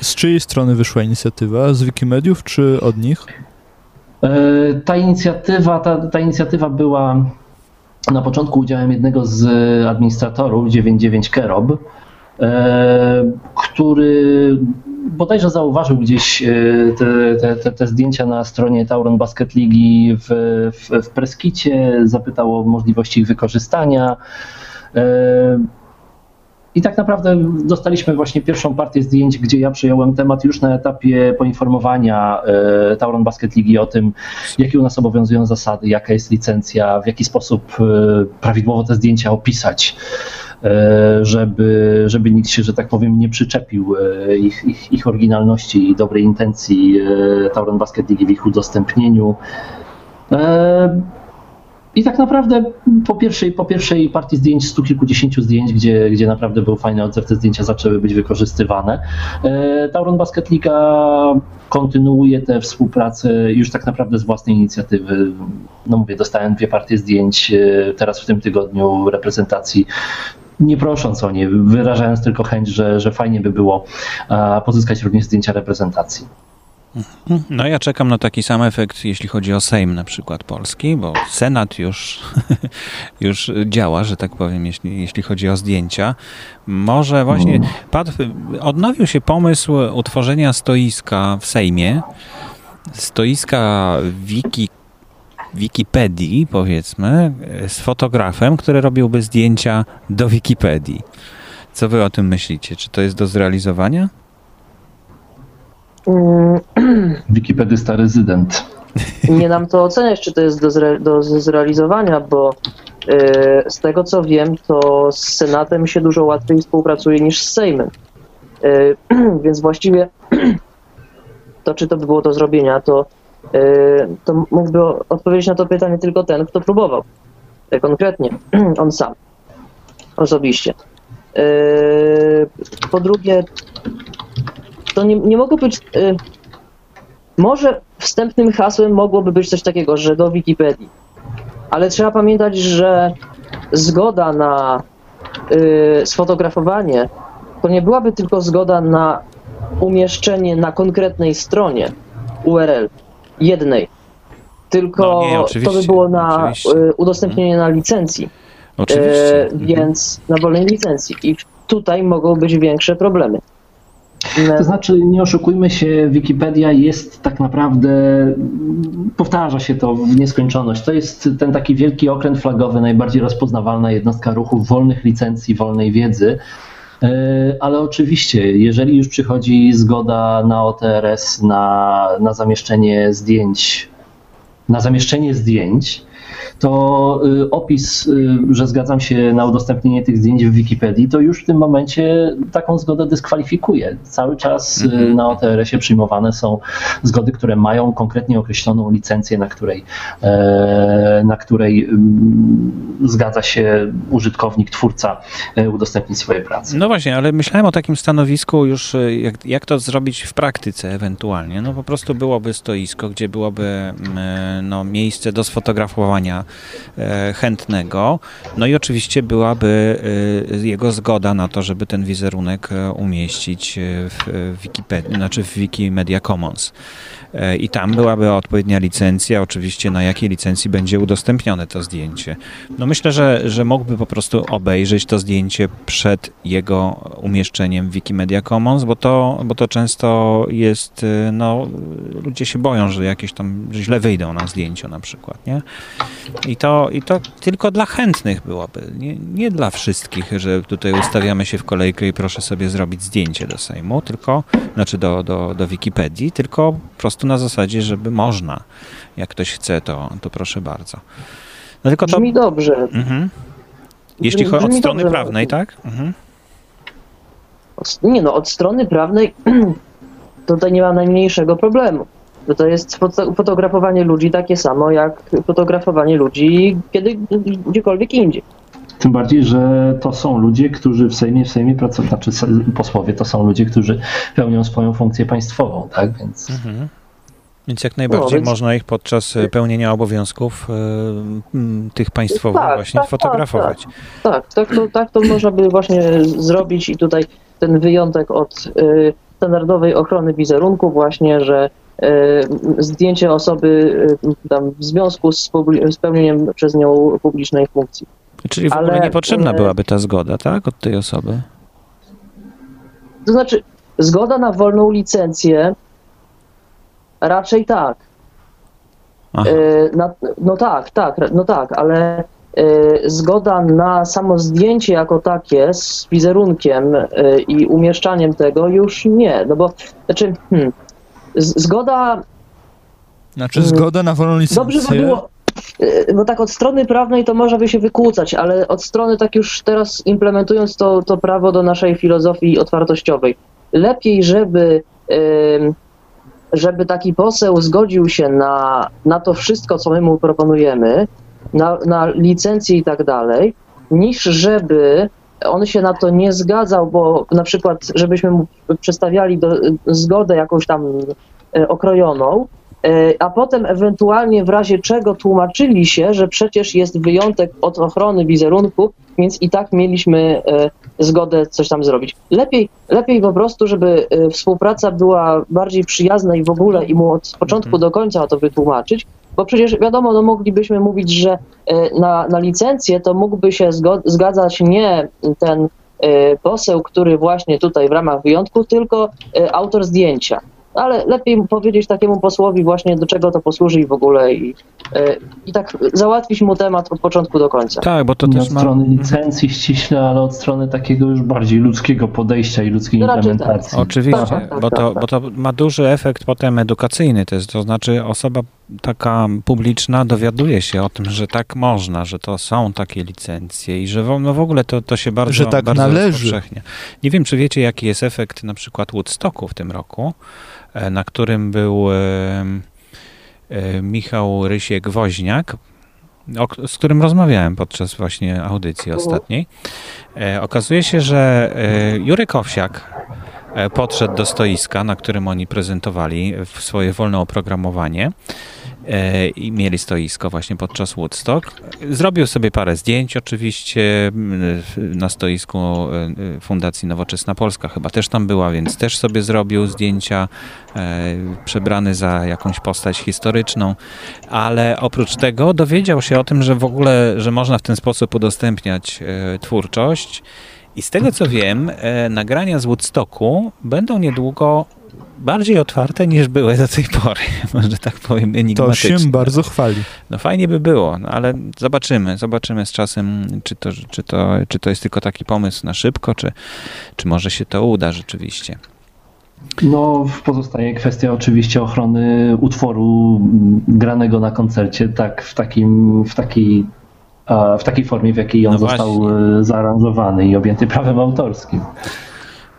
Z czyjej strony wyszła inicjatywa? Z Wikimediów czy od nich? E, ta inicjatywa, ta, ta inicjatywa była na początku udziałem jednego z administratorów 99 Kerob, E, który bodajże zauważył gdzieś e, te, te, te, zdjęcia na stronie Tauron Basket Ligi w, w, w Preskicie, zapytał o możliwości ich wykorzystania. E, I tak naprawdę dostaliśmy właśnie pierwszą partię zdjęć, gdzie ja przyjąłem temat już na etapie poinformowania Tauron Basket Ligi o tym, jakie u nas obowiązują zasady, jaka jest licencja, w jaki sposób prawidłowo te zdjęcia opisać. E, żeby, żeby nikt się, że tak powiem, nie przyczepił e, ich, ich, ich oryginalności i dobrej intencji e, Tauron Basket League w ich udostępnieniu. I tak naprawdę po pierwszej, po pierwszej partii zdjęć, stu kilkudziesięciu zdjęć, gdzie, gdzie naprawdę był fajny odzew, te zdjęcia zaczęły być wykorzystywane. Tauron Basket Liga kontynuuje tę współpracę już tak naprawdę z własnej inicjatywy. No mówię, dostałem dwie partie zdjęć teraz w tym tygodniu reprezentacji nie prosząc o nie, wyrażając tylko chęć, że, że fajnie by było pozyskać również zdjęcia reprezentacji. No ja czekam na taki sam efekt, jeśli chodzi o Sejm na przykład polski, bo Senat już, już działa, że tak powiem, jeśli, jeśli chodzi o zdjęcia. Może właśnie mm. padł, odnowił się pomysł utworzenia stoiska w Sejmie, stoiska wiki Wikipedii, powiedzmy, z fotografem, który robiłby zdjęcia do Wikipedii. Co wy o tym myślicie? Czy to jest do zrealizowania? Wikipedysta rezydent. Nie nam to oceniać, czy to jest do, zre, do zrealizowania, bo yy, z tego co wiem, to z Senatem się dużo łatwiej współpracuje niż z Sejmem. Yy, więc właściwie to, czy to by było do zrobienia, to Yy, to mógłby odpowiedzieć na to pytanie tylko ten, kto próbował. Yy, konkretnie, on sam, osobiście. Yy, po drugie, to nie, nie mogło być. Może wstępnym hasłem mogłoby być coś takiego, że do Wikipedii. Ale trzeba pamiętać, że zgoda na sfotografowanie to nie byłaby tylko zgoda na umieszczenie na konkretnej stronie URL, jednej. Tylko no nie, to by było na oczywiście. Y, udostępnienie na licencji. Oczywiście. E, więc na wolnej licencji. I tutaj mogą być większe problemy. To znaczy, nie oszukujmy się, Wikipedia jest tak naprawdę, powtarza się to w nieskończoność. To jest ten taki wielki okręt flagowy, najbardziej rozpoznawalna jednostka ruchu wolnych licencji, wolnej wiedzy. E, ale oczywiście, jeżeli już przychodzi zgoda na OTRS na, na zamieszczenie zdjęć, na zamieszczenie zdjęć, to y, opis, y, że zgadzam się na udostępnienie tych zdjęć w Wikipedii, to już w tym momencie taką zgodę dyskwalifikuje. Cały czas y, Mhm. na OTRS-ie przyjmowane są zgody, które mają konkretnie określoną licencję, na której, e, na której mm, zgadza się użytkownik, twórca e, udostępnić swoje prace. No właśnie, ale myślałem o takim stanowisku już, jak, jak to zrobić w praktyce ewentualnie. No po prostu byłoby stoisko, gdzie byłoby mm, no, miejsce do sfotografowania e, chętnego, no i oczywiście byłaby y, jego zgoda na to, żeby ten wizerunek e, umieścić e, w Wikipedii, znaczy w Wikimedia Commons. E, I tam byłaby odpowiednia licencja, oczywiście na jakiej licencji będzie udostępnione to zdjęcie. No myślę, że, że mógłby po prostu obejrzeć to zdjęcie przed jego umieszczeniem w Wikimedia Commons, bo to, bo to często jest, y, no, ludzie się boją, że jakieś tam że źle wyjdą na zdjęciu na przykład, nie? I to, i to tylko dla chętnych byłoby, nie, nie dla wszystkich, że tutaj ustawiamy się w kolejkę i proszę sobie zrobić zdjęcie do Sejmu, tylko, znaczy do, do, do Wikipedii, tylko po prostu na zasadzie, żeby można. Jak ktoś chce, to, to proszę bardzo. No tylko to... Brzmi dobrze. Mhm. Jeśli chodzi od strony dobrze. prawnej, tak? Mhm. Nie no, od strony prawnej tutaj nie ma najmniejszego problemu. Bo to jest foto, fotografowanie ludzi takie samo jak fotografowanie ludzi kiedy, gdziekolwiek indziej. Tym bardziej, że to są ludzie, którzy w Sejmie, w Sejmie pracują, znaczy posłowie to są ludzie, którzy pełnią swoją funkcję państwową, tak? Więc Mhm. Więc jak najbardziej No, więc- można ich podczas e, pełnienia obowiązków m, tych państwowych Tak, właśnie tak, tak, fotografować. Tak, tak to, tak to można by właśnie zrobić i tutaj ten wyjątek od y, standardowej ochrony wizerunku właśnie, że y, zdjęcie osoby y, tam w związku z, pełnieniem przez nią publicznej funkcji. Czyli w ogóle Ale, niepotrzebna e, byłaby ta zgoda, tak? Od tej osoby. To znaczy, zgoda na wolną licencję raczej tak. Na, no tak, tak, no tak, ale e, zgoda na samo zdjęcie jako takie z wizerunkiem e, i umieszczaniem tego już nie, no bo znaczy, hmm, z- zgoda Znaczy zgoda na wolną licencję. Dobrze by było, bo tak od strony prawnej to może by się wykłócać, ale od strony tak już teraz implementując to, to prawo do naszej filozofii otwartościowej, lepiej, żeby, żeby taki poseł zgodził się na, na to wszystko, co my mu proponujemy, na, na licencję i tak dalej, niż żeby on się na to nie zgadzał, bo na przykład, żebyśmy mu przedstawiali do, zgodę jakąś tam e, okrojoną, a potem ewentualnie w razie czego tłumaczyli się, że przecież jest wyjątek od ochrony wizerunku, więc i tak mieliśmy e, zgodę coś tam zrobić. Lepiej, lepiej po prostu, żeby e, współpraca była bardziej przyjazna i w ogóle i mu od początku do końca to wytłumaczyć, bo przecież wiadomo, no moglibyśmy mówić, że e, na, na licencję to mógłby się zgadzać nie ten e, poseł, który właśnie tutaj w ramach wyjątku, tylko e, autor zdjęcia ale lepiej powiedzieć takiemu posłowi właśnie do czego to posłuży i w ogóle i, e, i tak załatwić mu temat od początku do końca. Tak, bo to nie też od ma... strony licencji ściśle, ale od strony takiego już bardziej ludzkiego podejścia i ludzkiej No implementacji. Oczywiście, Tak, tak, bo, tak, to, tak. bo to ma duży efekt potem edukacyjny, to, jest, to znaczy osoba taka publiczna dowiaduje się o tym, że tak można, że to są takie licencje i że w, no w ogóle to, to się bardzo, Że tak bardzo należy. Nie wiem, czy wiecie, jaki jest efekt na przykład Woodstocku w tym roku, e, na którym był e, e, Michał Rysiek-Woźniak, o, z którym rozmawiałem podczas właśnie audycji ostatniej. E, okazuje się, że e, Jurek Owsiak podszedł do stoiska, na którym oni prezentowali w swoje wolne oprogramowanie i mieli stoisko właśnie podczas Woodstock. Zrobił sobie parę zdjęć oczywiście na stoisku e, Fundacji Nowoczesna Polska, chyba też tam była, więc też sobie zrobił zdjęcia e, przebrany za jakąś postać historyczną, ale oprócz tego dowiedział się o tym, że w ogóle, że można w ten sposób udostępniać e, twórczość i z tego co wiem, e, nagrania z Woodstocku będą niedługo bardziej otwarte niż były do tej pory, może tak powiem To enigmatycznie. się bardzo chwali. No fajnie by było, no ale zobaczymy, zobaczymy z czasem, czy to, czy, to, czy to jest tylko taki pomysł na szybko, czy, czy może się to uda rzeczywiście. No, pozostaje kwestia oczywiście ochrony utworu granego na koncercie, tak w, takim, w, takiej, w takiej formie, w jakiej on No został właśnie. e, zaaranżowany i objęty prawem autorskim.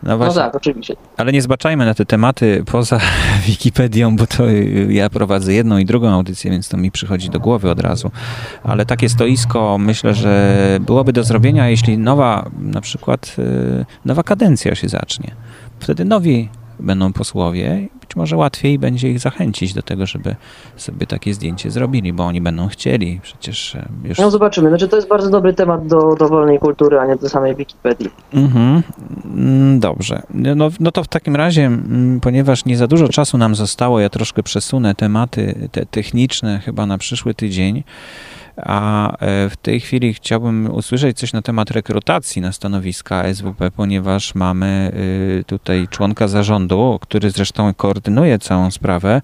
No No tak, oczywiście. ale nie zbaczajmy na te tematy poza Wikipedią, bo to ja prowadzę jedną i drugą audycję, więc to mi przychodzi do głowy od razu. Ale takie stoisko myślę, że byłoby do zrobienia, jeśli nowa, na przykład y, nowa kadencja się zacznie. Wtedy nowi będą posłowie być może łatwiej będzie ich zachęcić do tego, żeby sobie takie zdjęcie zrobili, bo oni będą chcieli. Przecież e, już No zobaczymy. Znaczy to jest bardzo dobry temat do, do wolnej kultury, a nie do samej Wikipedii. Mhm. Mm, Dobrze. No, no to w takim razie, mm, ponieważ nie za dużo czasu nam zostało, ja troszkę przesunę tematy te techniczne chyba na przyszły tydzień. A e, w tej chwili chciałbym usłyszeć coś na temat rekrutacji na stanowiska SWP, ponieważ mamy y, tutaj członka zarządu, który zresztą koordynuje całą sprawę.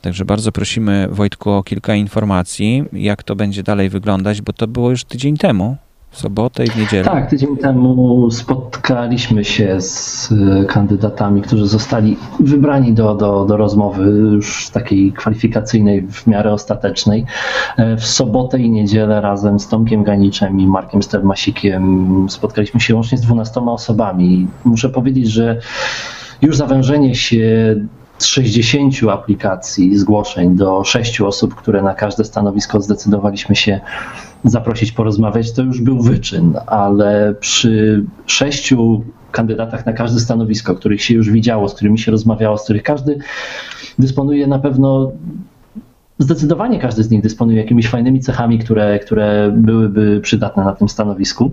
Także bardzo prosimy Wojtku o kilka informacji, jak to będzie dalej wyglądać, bo to było już tydzień temu, w sobotę i w niedzielę. Tak, tydzień temu spotkaliśmy się z e, kandydatami, którzy zostali wybrani do, do, do rozmowy już takiej kwalifikacyjnej, w miarę ostatecznej. E, W sobotę i niedzielę razem z Tomkiem Ganiczem i Markiem Stelmasikiem spotkaliśmy się łącznie z 12 osobami. Muszę powiedzieć, że już zawężenie się z 60 aplikacji, zgłoszeń do 6 osób, które na każde stanowisko zdecydowaliśmy się zaprosić, porozmawiać, to już był wyczyn, ale przy sześciu kandydatach na każde stanowisko, których się już widziało, z którymi się rozmawiało, z których każdy dysponuje na pewno Zdecydowanie każdy z nich dysponuje jakimiś fajnymi cechami, które, które byłyby przydatne na tym stanowisku.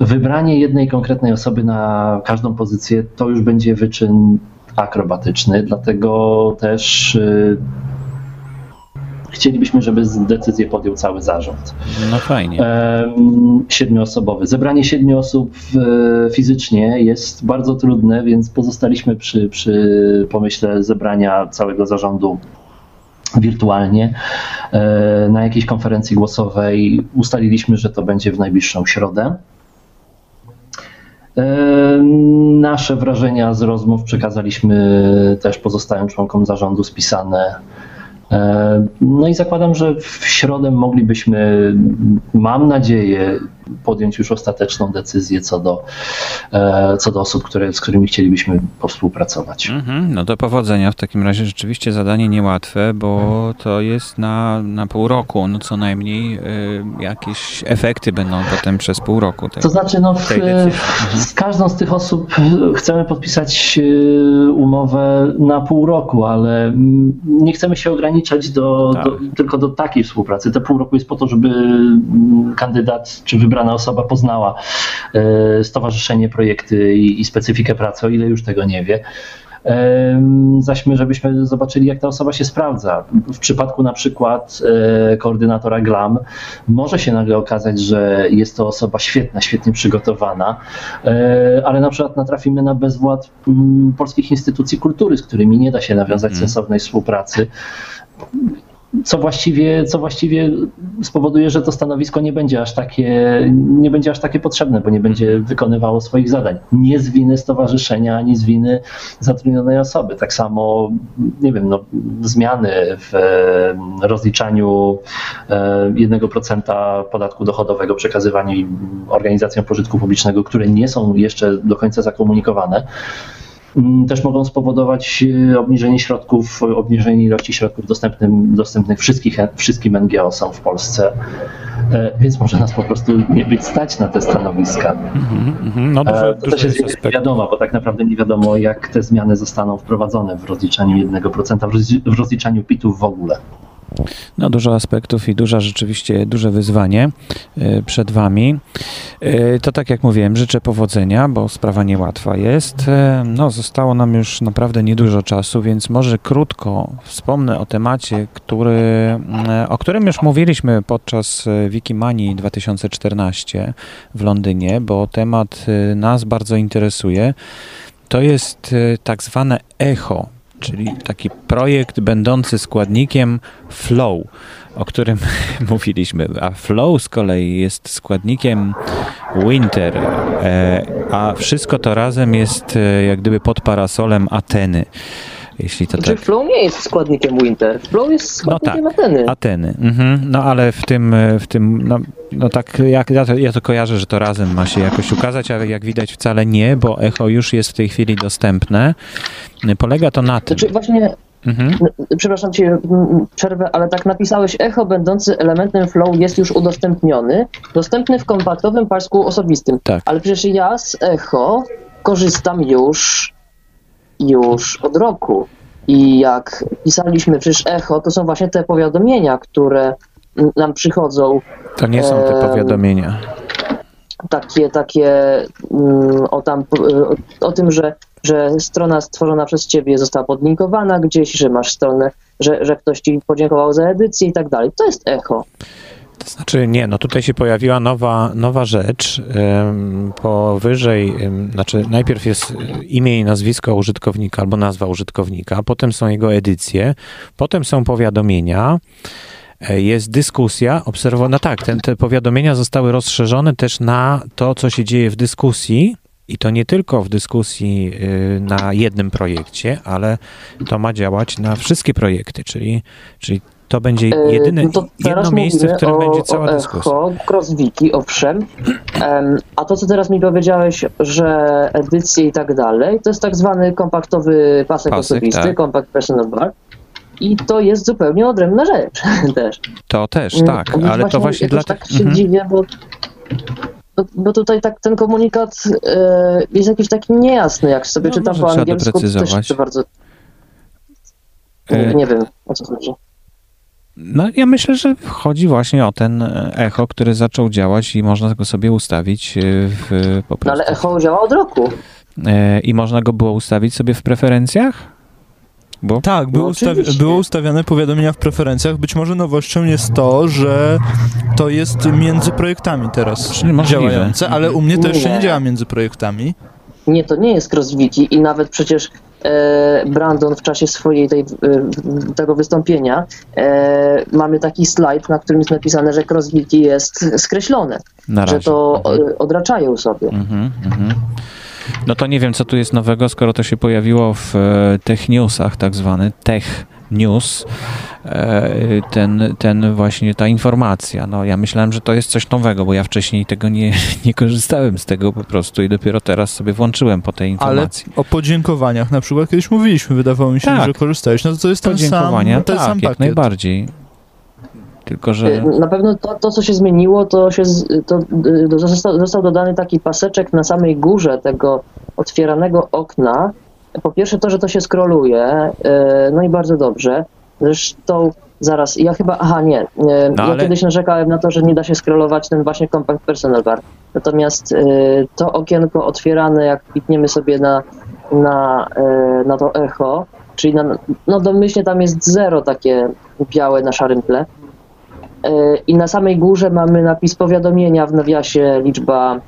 Wybranie jednej konkretnej osoby na każdą pozycję to już będzie wyczyn akrobatyczny, dlatego też y, chcielibyśmy, żeby decyzję podjął cały zarząd. No fajnie. Siedmioosobowy. Zebranie siedmiu osób fizycznie jest bardzo trudne, więc pozostaliśmy przy, przy pomyśle zebrania całego zarządu wirtualnie e, na jakiejś konferencji głosowej. Ustaliliśmy, że to będzie w najbliższą środę. E, Nasze wrażenia z rozmów przekazaliśmy też pozostałym członkom zarządu spisane. E, No i zakładam, że w środę moglibyśmy, mam nadzieję, podjąć już ostateczną decyzję co do, e, co do osób, które, z którymi chcielibyśmy powspółpracować. Mhm, no to powodzenia. W takim razie rzeczywiście zadanie niełatwe, bo to jest na, na pół roku. No co najmniej y, jakieś efekty będą potem przez pół roku. To znaczy, no, w, z każdą z tych osób chcemy podpisać e, umowę na pół roku, ale mm, nie chcemy się ograniczać do, Tak. do, tylko do takiej współpracy. Te pół roku jest po to, żeby mm, kandydat czy wybrana osoba poznała e, stowarzyszenie, projekty i, i specyfikę pracy, o ile już tego nie wie. Em, Zaś my, żebyśmy zobaczyli, jak ta osoba się sprawdza. W przypadku na przykład e, koordynatora GLAM może się nagle okazać, że jest to osoba świetna, świetnie przygotowana, e, ale na przykład natrafimy na bezwład mm, polskich instytucji kultury, z którymi nie da się nawiązać Mhm. sensownej współpracy. Co właściwie, co właściwie spowoduje, że to stanowisko nie będzie aż takie, nie będzie aż takie potrzebne, bo nie będzie wykonywało swoich zadań. Nie z winy stowarzyszenia, ani z winy zatrudnionej osoby. Tak samo, nie wiem, no, zmiany w e, rozliczaniu e, 1% podatku dochodowego przekazywaniu organizacjom pożytku publicznego, które nie są jeszcze do końca zakomunikowane, też mogą spowodować e, obniżenie środków, obniżenie ilości środków dostępnych wszystkich, wszystkim NGO-som w Polsce. E, Więc może nas po prostu nie być stać na te stanowiska. Mhm, mhm. No dużo, E, To też jest jest wiadomo, bo tak naprawdę nie wiadomo, jak te zmiany zostaną wprowadzone w rozliczaniu 1%, w rozli- w rozliczaniu PIT-ów w ogóle. No dużo aspektów i duża rzeczywiście duże wyzwanie e, przed wami. E, To tak jak mówiłem, życzę powodzenia, bo sprawa niełatwa jest. E, No zostało nam już naprawdę niedużo czasu, więc może krótko wspomnę o temacie, który, mm, o którym już mówiliśmy podczas Wikimanii 2014 w Londynie, bo temat nas bardzo interesuje. To jest tak zwane echo, czyli taki projekt będący składnikiem flow, o którym mówiliśmy. A flow z kolei jest składnikiem Winter, e, a wszystko to razem jest e, jak gdyby pod parasolem Ateny. Jeśli to Znaczy tak. Flow nie jest składnikiem Winter. Flow jest składnikiem Ateny. Ateny. Mhm. No ale w tym, w tym no, no tak jak ja to, ja to kojarzę, że to razem ma się jakoś ukazać, ale jak widać wcale nie, bo echo już jest w tej chwili dostępne. Polega to na tym. Znaczy właśnie, Mhm. przepraszam cię, przerwę, ale tak napisałeś, echo będący elementem flow jest już udostępniony, dostępny w kompaktowym pasku osobistym. Tak. Ale przecież ja z echo korzystam już, już od roku. I jak pisaliśmy przecież echo, to są właśnie te powiadomienia, które nam przychodzą To nie są te powiadomienia. takie, takie mm, o, tam, o, o tym, że, że strona stworzona przez ciebie została podlinkowana gdzieś, że masz stronę, że, że ktoś ci podziękował za edycję i tak dalej. To jest echo. To znaczy nie, no tutaj się pojawiła nowa, nowa rzecz. Powyżej, znaczy najpierw jest y, imię i nazwisko użytkownika albo nazwa użytkownika, potem są jego edycje, potem są powiadomienia, e, jest dyskusja, obserwowana. No tak, ten, te powiadomienia zostały rozszerzone też na to, co się dzieje w dyskusji. I to nie tylko w dyskusji y, na jednym projekcie, ale to ma działać na wszystkie projekty, czyli, czyli to będzie E, jedyne, no jedno miejsce, w którym o, będzie cała o dyskusja. echo, crosswiki, owszem. Em, a to, co teraz mi powiedziałeś, że edycje i tak dalej, to jest tak zwany kompaktowy pasek, Pasek, osobisty, tak. compact personal bar. I to jest zupełnie odrębna rzecz też. To też, Mm, tak, ale to właśnie dlatego... tak się Mhm. dziwię, bo, bo, bo tutaj tak ten komunikat e, jest jakiś taki niejasny, jak sobie No, czytam po angielsku, to też bardzo... E, Nie wiem, o co chodzi. No ja myślę, że chodzi właśnie o ten e, echo, który zaczął działać i można go sobie ustawić e, w, po No prostu. ale echo działa od roku. E, I można go było ustawić sobie w preferencjach? Bo Tak, było, No ustawi- było ustawiane powiadomienia w preferencjach. Być może nowością jest to, że to jest między projektami teraz możliwe. działające, ale u mnie to jeszcze nie Nie. działa między projektami. Nie, to nie jest crosswiki i nawet przecież Brandon w czasie swojej tej, e, tego wystąpienia e, mamy taki slajd, na którym jest napisane, że crosswiki jest skreślone, że to e, odraczają sobie. Mhm, mhm. No to nie wiem, co tu jest nowego, skoro to się pojawiło w e, Tech Newsach, tak zwany Tech News, e, ten, ten właśnie ta informacja. No ja myślałem, że to jest coś nowego, bo ja wcześniej tego nie, nie korzystałem z tego po prostu i dopiero teraz sobie włączyłem po tej Ale informacji. o podziękowaniach na przykład kiedyś mówiliśmy, wydawało mi się, Tak. że korzystałeś. No to, to jest ten sam, Podziękowania, ten tak, sam jak pakiet. najbardziej. Tylko, że... E, Na pewno to, to co się zmieniło, to, się, to e, został, został dodany taki paseczek na samej górze tego otwieranego okna. Po pierwsze to, że to się scrolluje, e, no i bardzo dobrze. Zresztą zaraz, ja chyba, aha nie, e, ja ale- kiedyś narzekałem na to, że nie da się scrollować ten właśnie Compact Personal Bar. Natomiast e, to okienko otwierane, jak klikniemy sobie na, na, na to echo, czyli na, no domyślnie tam jest zero takie białe na szarym tle. I na samej górze mamy napis powiadomienia w nawiasie, liczba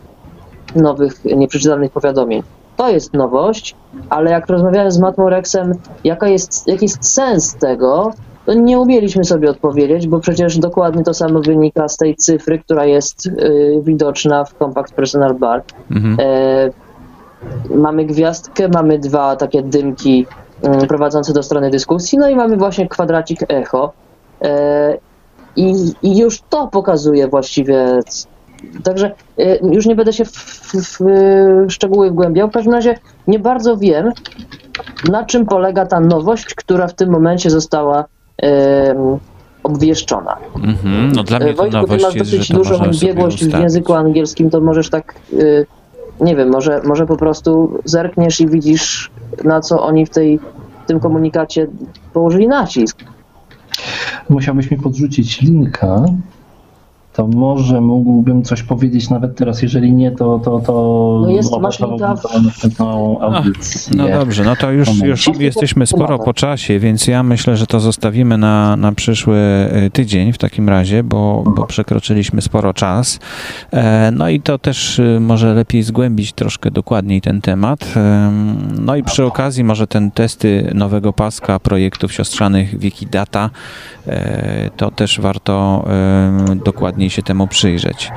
nowych, nieprzeczytanych powiadomień. To jest nowość, ale jak rozmawiałem z Matt Morexem, jaka jest, jaki jest sens tego, to nie umieliśmy sobie odpowiedzieć, bo przecież dokładnie to samo wynika z tej cyfry, która jest y, widoczna w Compact Personal Bar. Mhm. E, mamy gwiazdkę, mamy dwa takie dymki mm, prowadzące do strony dyskusji, no i mamy właśnie kwadracik echo. E, i, I już to pokazuje właściwie. Także e, już nie będę się w, w, w szczegóły wgłębiał. W każdym razie nie bardzo wiem, na czym polega ta nowość, która w tym momencie została em, obwieszczona. Mhm. No dla mnie to Wojtku, ty nowość masz jest, dosyć dużą biegłość w języku angielskim, to możesz tak, y, nie wiem, może, może po prostu zerkniesz i widzisz, na co oni w, tej, w tym komunikacie położyli nacisk. Musiałbyś mi podrzucić linka, to może mógłbym coś powiedzieć nawet teraz, jeżeli nie, to to, to No jest- masz to na następną audycję. No dobrze, no to już, już jesteśmy sporo po czasie, więc ja myślę, że to zostawimy na, na przyszły e, tydzień w takim razie, bo, bo przekroczyliśmy sporo czas. E, No i to też e, może lepiej zgłębić troszkę dokładniej ten temat. Em, No i przy okazji może ten testy nowego paska projektów siostrzanych Wikidata, e, to też warto dokładniej dokładniej się temu przyjrzeć.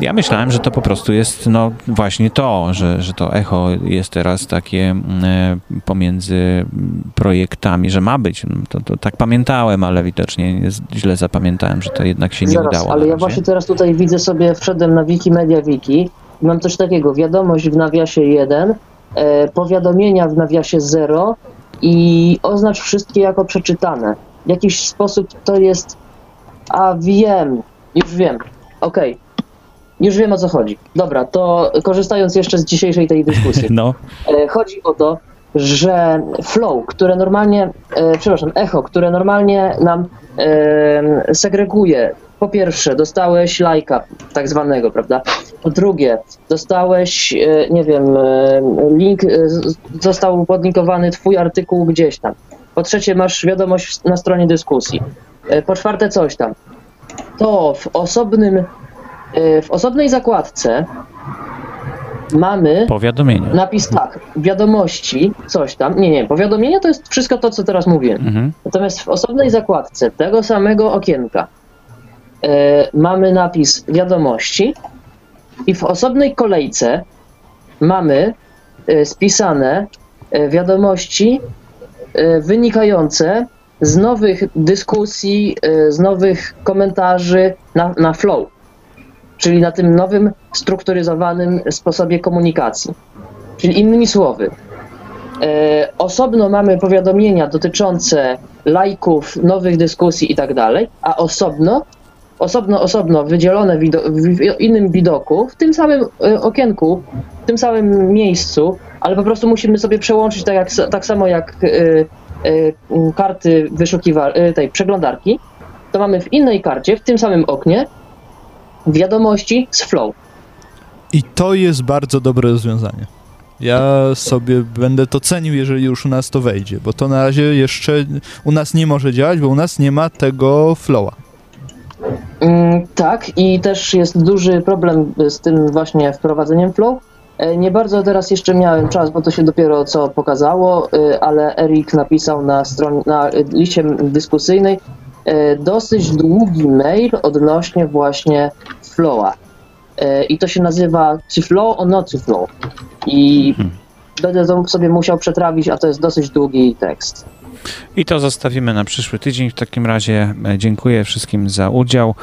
Ja myślałem, że to po prostu jest no właśnie to, że, że to echo jest teraz takie e, pomiędzy projektami, że ma być. No, to, to tak pamiętałem, ale widocznie źle zapamiętałem, że to jednak się nie Zaraz, udało. ale ja właśnie teraz tutaj widzę sobie, wszedłem na Wikimedia Wiki i mam coś takiego, wiadomość w nawiasie 1, e, powiadomienia w nawiasie 0 i oznacz wszystkie jako przeczytane. W jakiś sposób to jest... A wiem, już wiem, okej. Już wiem o co chodzi. Dobra, to korzystając jeszcze z dzisiejszej tej dyskusji. No, E, Chodzi o to, że flow, które normalnie, e, przepraszam, echo, które normalnie nam e, segreguje. Po pierwsze, dostałeś lajka tak zwanego, prawda? Po drugie, dostałeś, e, nie wiem, e, link, e, z- został podlinkowany twój artykuł gdzieś tam. Po trzecie, masz wiadomość na stronie dyskusji. E, Po czwarte, coś tam. To w osobnym, e, w osobnej zakładce mamy powiadomienie. Napis tak, wiadomości, coś tam. Nie, nie, powiadomienia to jest wszystko to, co teraz mówiłem. Mhm. Natomiast w osobnej zakładce tego samego okienka e, mamy napis wiadomości i w osobnej kolejce mamy e, spisane wiadomości wynikające z nowych dyskusji, e, z nowych komentarzy na, na flow, czyli na tym nowym strukturyzowanym sposobie komunikacji. Czyli innymi słowy, e, osobno mamy powiadomienia dotyczące lajków, nowych dyskusji i tak dalej, a osobno, osobno, osobno wydzielone wido- w innym widoku, w tym samym e, okienku, w tym samym miejscu, ale po prostu musimy sobie przełączyć tak, jak, tak samo jak e, karty wyszukiwa- e, tej przeglądarki, to mamy w innej karcie, w tym samym oknie, wiadomości z flow. I to jest bardzo dobre rozwiązanie. Ja sobie będę to cenił, jeżeli już u nas to wejdzie, bo to na razie jeszcze u nas nie może działać, bo u nas nie ma tego flowa. Mm, tak, i też jest duży problem z tym właśnie wprowadzeniem flow. E, Nie bardzo teraz jeszcze miałem czas, bo to się dopiero co pokazało, e, ale Erik napisał na stronie, na liście dyskusyjnej e, dosyć długi mail odnośnie właśnie flowa. I to się nazywa czy flow or not to flow. I będę to sobie musiał przetrawić, a to jest dosyć długi tekst. I to zostawimy na przyszły tydzień. W takim razie e, dziękuję wszystkim za udział.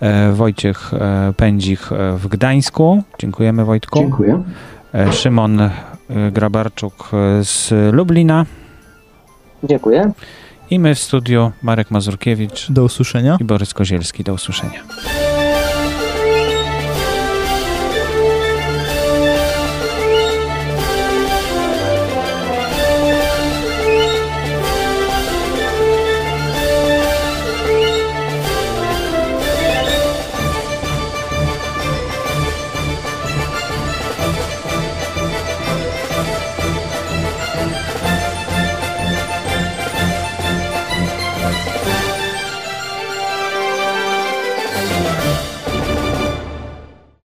E, Wojciech e, Pędzik w Gdańsku. Dziękujemy Wojtku. Dziękuję. Szymon Grabarczuk z Lublina. Dziękuję. I my w studiu Marek Mazurkiewicz Do usłyszenia. i Borys Kozielski. Do usłyszenia.